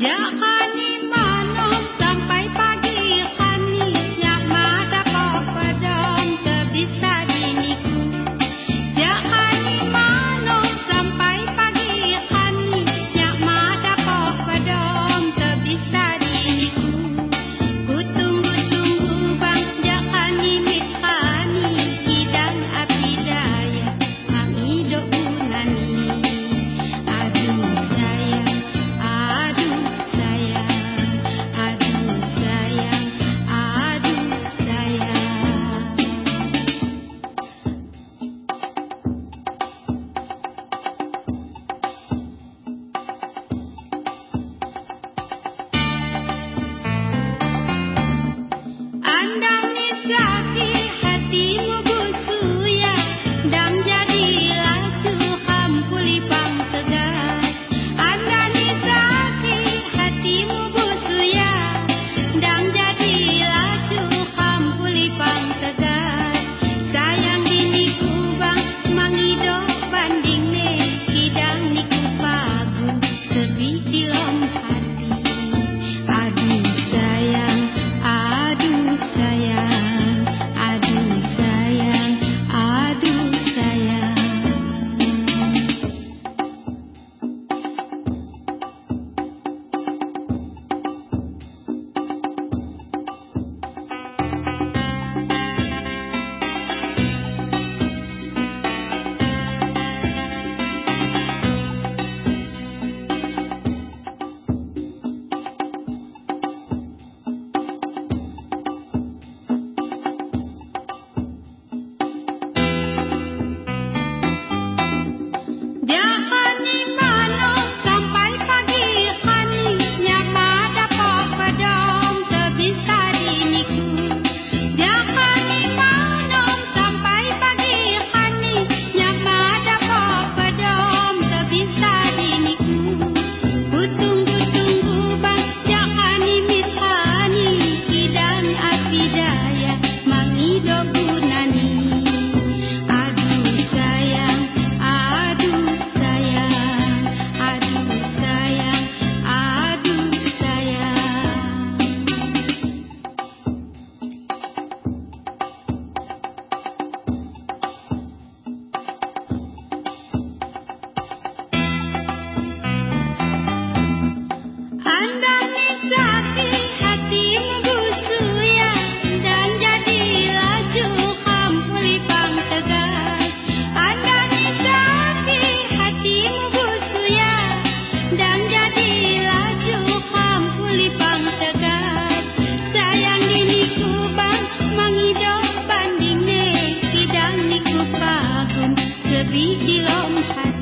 Yeah. Money. हम हैं